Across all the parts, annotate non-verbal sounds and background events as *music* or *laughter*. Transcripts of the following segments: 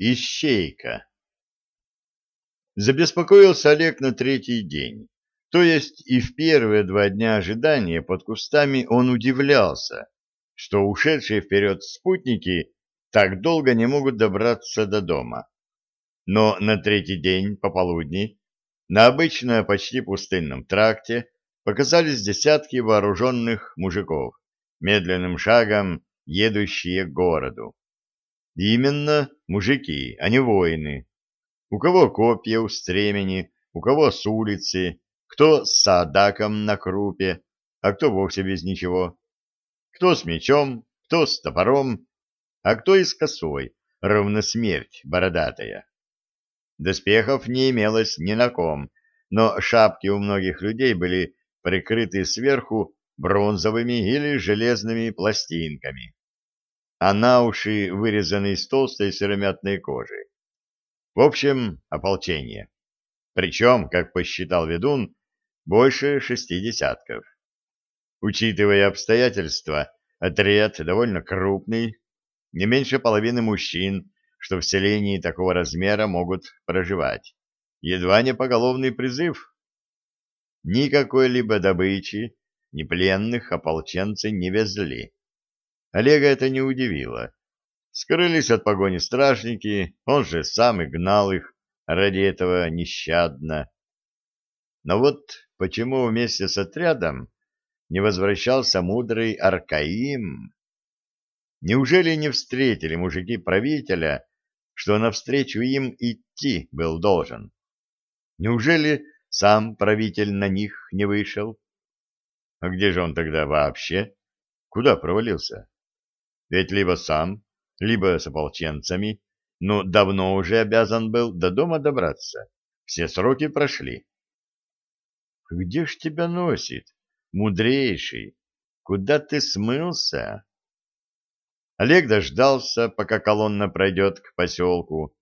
Ищейка. Забеспокоился Олег на третий день. То есть и в первые два дня ожидания под кустами он удивлялся, что ушедшие вперед спутники так долго не могут добраться до дома. Но на третий день пополудни на обычно почти пустынном тракте показались десятки вооруженных мужиков, медленным шагом едущие к городу. Именно мужики, а не воины. У кого копья у стремени, у кого с улицы, кто с садаком на крупе, а кто вовсе без ничего. Кто с мечом, кто с топором, а кто и с косой, ровно смерть бородатая. Доспехов не имелось ни на ком, но шапки у многих людей были прикрыты сверху бронзовыми или железными пластинками а на уши вырезаны из толстой сыромятной кожи. В общем, ополчение. Причем, как посчитал ведун, больше шести десятков. Учитывая обстоятельства, отряд довольно крупный, не меньше половины мужчин, что в селении такого размера могут проживать. Едва не поголовный призыв. Никакой либо добычи, ни пленных ополченцы не везли. Олега это не удивило. Скрылись от погони стражники, он же сам и гнал их ради этого нещадно. Но вот почему вместе с отрядом не возвращался мудрый Аркаим? Неужели не встретили мужики правителя, что навстречу им идти был должен? Неужели сам правитель на них не вышел? А где же он тогда вообще? Куда провалился? Ведь либо сам, либо с ополченцами, но давно уже обязан был до дома добраться. Все сроки прошли. — Где ж тебя носит, мудрейший? Куда ты смылся? Олег дождался, пока колонна пройдет к поселку,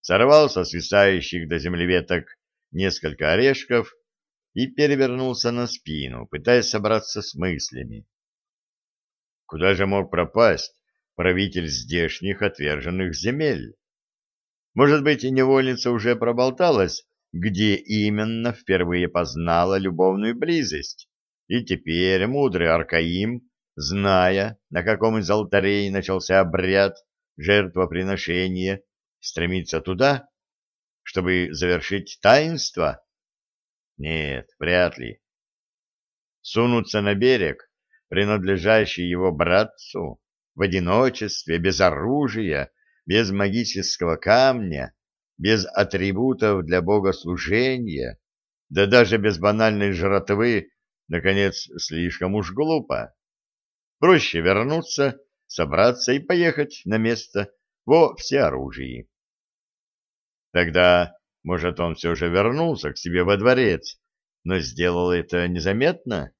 сорвал со свисающих до земли веток несколько орешков и перевернулся на спину, пытаясь собраться с мыслями. Куда же мог пропасть правитель здешних отверженных земель? Может быть, и невольница уже проболталась, где именно впервые познала любовную близость, и теперь мудрый Аркаим, зная, на каком из алтарей начался обряд жертвоприношения, стремится туда, чтобы завершить таинство? Нет, вряд ли. Сунуться на берег принадлежащий его братцу, в одиночестве, без оружия, без магического камня, без атрибутов для богослужения, да даже без банальной жратвы, наконец, слишком уж глупо. Проще вернуться, собраться и поехать на место во всеоружии. Тогда, может, он все же вернулся к себе во дворец, но сделал это незаметно?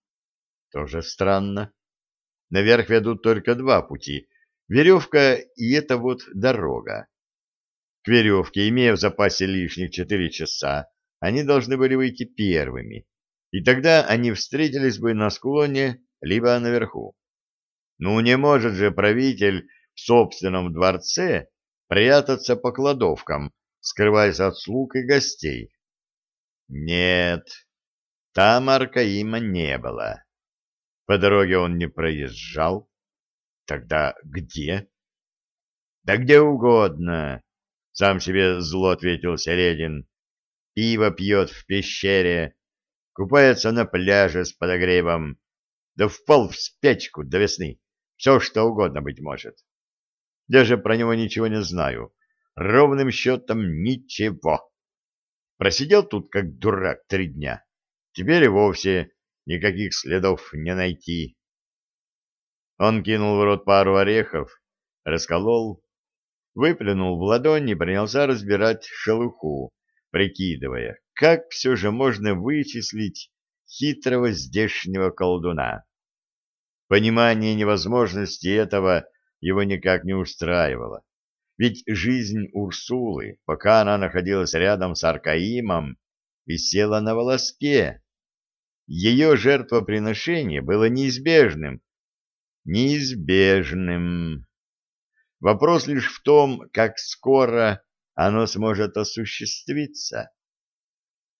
Тоже странно. Наверх ведут только два пути — веревка и это вот дорога. К веревке, имея в запасе лишних четыре часа, они должны были выйти первыми, и тогда они встретились бы на склоне либо наверху. Ну не может же правитель в собственном дворце прятаться по кладовкам, скрываясь от слуг и гостей. Нет, там Аркаима не было. По дороге он не проезжал. Тогда где? Да где угодно, сам себе зло ответил Середин. Пиво пьет в пещере, купается на пляже с подогревом, да впал в спячку до весны. Все, что угодно быть может. Даже про него ничего не знаю. Ровным счетом ничего. Просидел тут как дурак три дня. Теперь и вовсе никаких следов не найти. Он кинул в рот пару орехов, расколол, выплюнул в ладонь и принялся разбирать шелуху, прикидывая, как все же можно вычислить хитрого здешнего колдуна. Понимание невозможности этого его никак не устраивало. Ведь жизнь Урсулы, пока она находилась рядом с Аркаимом, висела на волоске. Ее жертвоприношение было неизбежным. Неизбежным. Вопрос лишь в том, как скоро оно сможет осуществиться.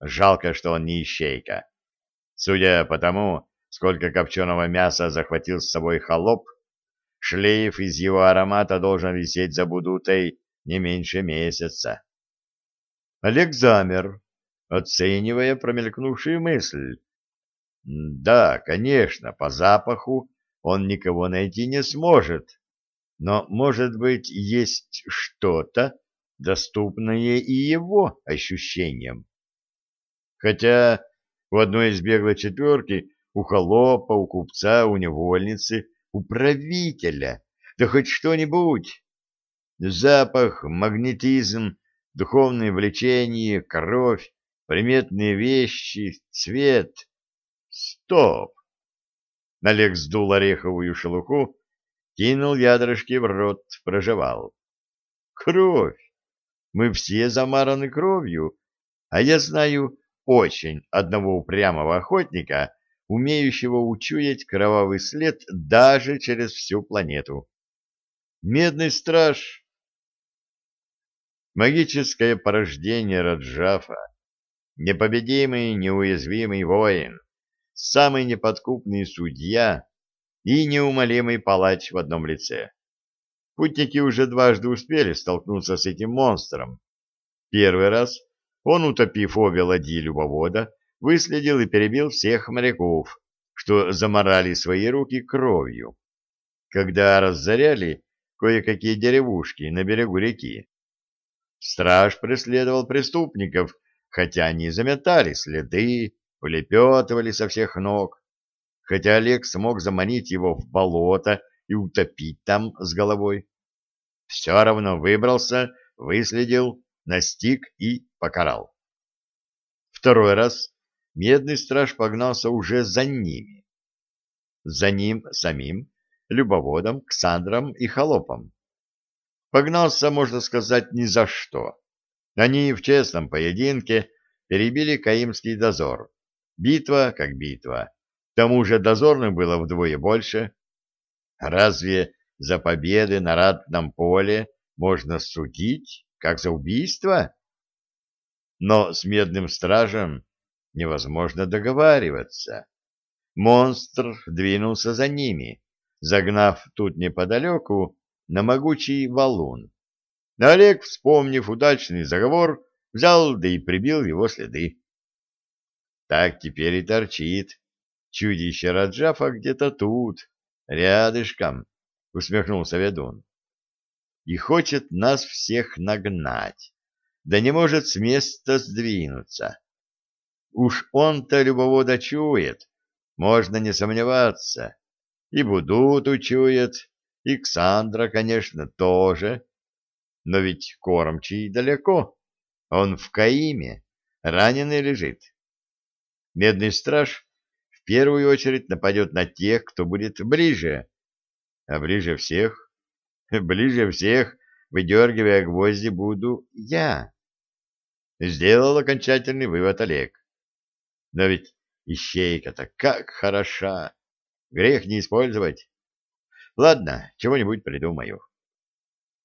Жалко, что он не ищейка. Судя по тому, сколько копченого мяса захватил с собой холоп, шлейф из его аромата должен висеть за будутой не меньше месяца. Олег замер, оценивая промелькнувшую мысль. Да, конечно, по запаху он никого найти не сможет, но, может быть, есть что-то, доступное и его ощущениям. Хотя у одной из беглой четверки, у холопа, у купца, у невольницы, у правителя, да хоть что-нибудь. Запах, магнетизм, духовное влечение, кровь, приметные вещи, цвет. Стоп! Олег сдул ореховую шелуху, кинул ядрышки в рот, прожевал. Кровь! Мы все замараны кровью, а я знаю очень одного упрямого охотника, умеющего учуять кровавый след даже через всю планету. Медный страж. Магическое порождение Раджафа. Непобедимый, неуязвимый воин. Самый неподкупный судья и неумолимый палач в одном лице. Путники уже дважды успели столкнуться с этим монстром. Первый раз он, утопив обе ладьи любовода, выследил и перебил всех моряков, что заморали свои руки кровью, когда разоряли кое-какие деревушки на берегу реки. Страж преследовал преступников, хотя они заметали следы, улепетывали со всех ног, хотя Олег смог заманить его в болото и утопить там с головой. Все равно выбрался, выследил, настиг и покарал. Второй раз медный страж погнался уже за ними. За ним самим, любоводом, Ксандром и Холопом. Погнался, можно сказать, ни за что. Они в честном поединке перебили Каимский дозор. Битва как битва. К тому же дозорных было вдвое больше. Разве за победы на ратном поле можно судить, как за убийство? Но с медным стражем невозможно договариваться. Монстр двинулся за ними, загнав тут неподалеку на могучий валун. Олег, вспомнив удачный заговор, взял да и прибил его следы. Так теперь и торчит. Чудище Раджафа где-то тут, рядышком, — усмехнулся ведун. И хочет нас всех нагнать да не может с места сдвинуться. Уж он-то любого чует, можно не сомневаться. И Будут учует, и Ксандра, конечно, тоже. Но ведь кормчий далеко, он в Каиме, раненый лежит. Медный страж в первую очередь нападет на тех, кто будет ближе. А ближе всех, *laughs* ближе всех выдергивая гвозди, буду я. Сделал окончательный вывод Олег. Но ведь ищейка-то как хороша. Грех не использовать. Ладно, чего-нибудь придумаю.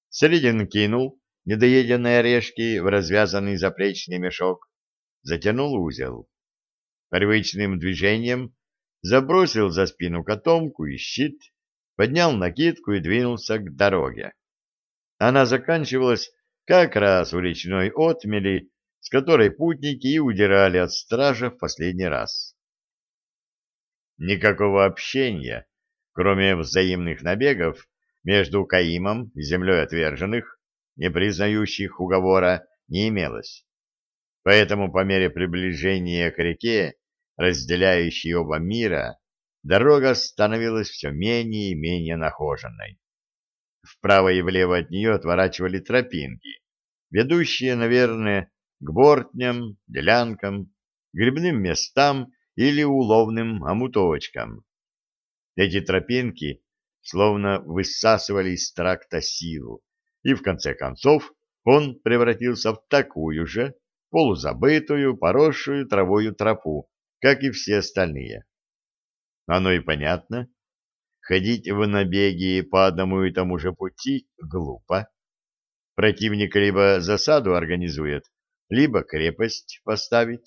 Средин кинул недоеденные орешки в развязанный заплечный мешок, затянул узел. Привычным движением забросил за спину котомку и щит, поднял накидку и двинулся к дороге. Она заканчивалась как раз у речной отмели, с которой путники и удирали от стража в последний раз. Никакого общения, кроме взаимных набегов между Каимом и землей отверженных, не признающих уговора, не имелось. Поэтому по мере приближения к реке, разделяющей оба мира, дорога становилась все менее и менее нахоженной. Вправо и влево от нее отворачивали тропинки, ведущие, наверное, к бортням, делянкам, грибным местам или уловным омуточкам. Эти тропинки словно высасывали из тракта силу, и в конце концов он превратился в такую же полузабытую, поросшую травою тропу, как и все остальные. Оно и понятно. ходить в набеги по одному и тому же пути глупо. Противник либо засаду организует, либо крепость поставит.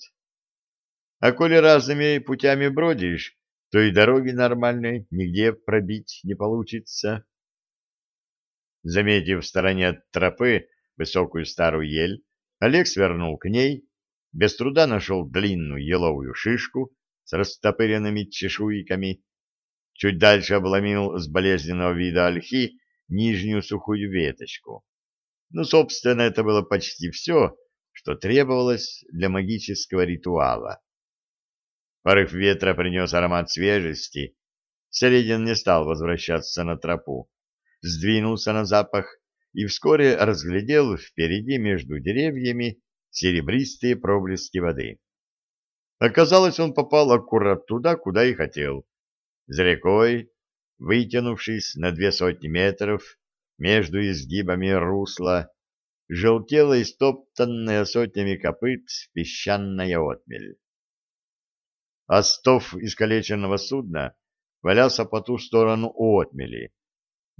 А коли разными путями бродишь, то и дороги нормальной нигде пробить не получится. Заметив в стороне от тропы высокую старую ель, Олег свернул к ней, без труда нашел длинную еловую шишку с растопыренными чешуйками, чуть дальше обломил с болезненного вида ольхи нижнюю сухую веточку. Ну, собственно, это было почти все, что требовалось для магического ритуала. Порыв ветра принес аромат свежести. Середин не стал возвращаться на тропу. Сдвинулся на запах и вскоре разглядел впереди между деревьями серебристые проблески воды. Оказалось, он попал аккурат туда, куда и хотел. За рекой, вытянувшись на две сотни метров между изгибами русла, желтела истоптанная сотнями копыт песчаная отмель. Остов искалеченного судна валялся по ту сторону отмели,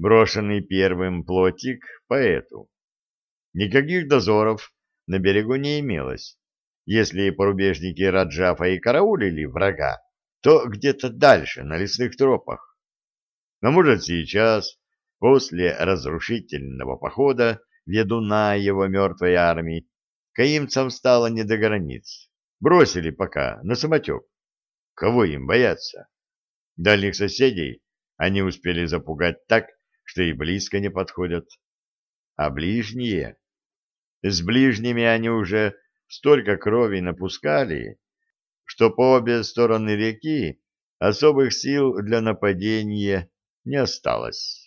брошенный первым плотик поэту. Никаких дозоров на берегу не имелось. Если порубежники Раджафа и караулили врага, то где-то дальше, на лесных тропах. Но, может, сейчас, после разрушительного похода ведуна его мертвой армии, каимцам стало не до границ. Бросили пока на самотек. Кого им бояться? Дальних соседей они успели запугать так, что и близко не подходят. А ближние? С ближними они уже столько крови напускали, что по обе стороны реки особых сил для нападения не осталось.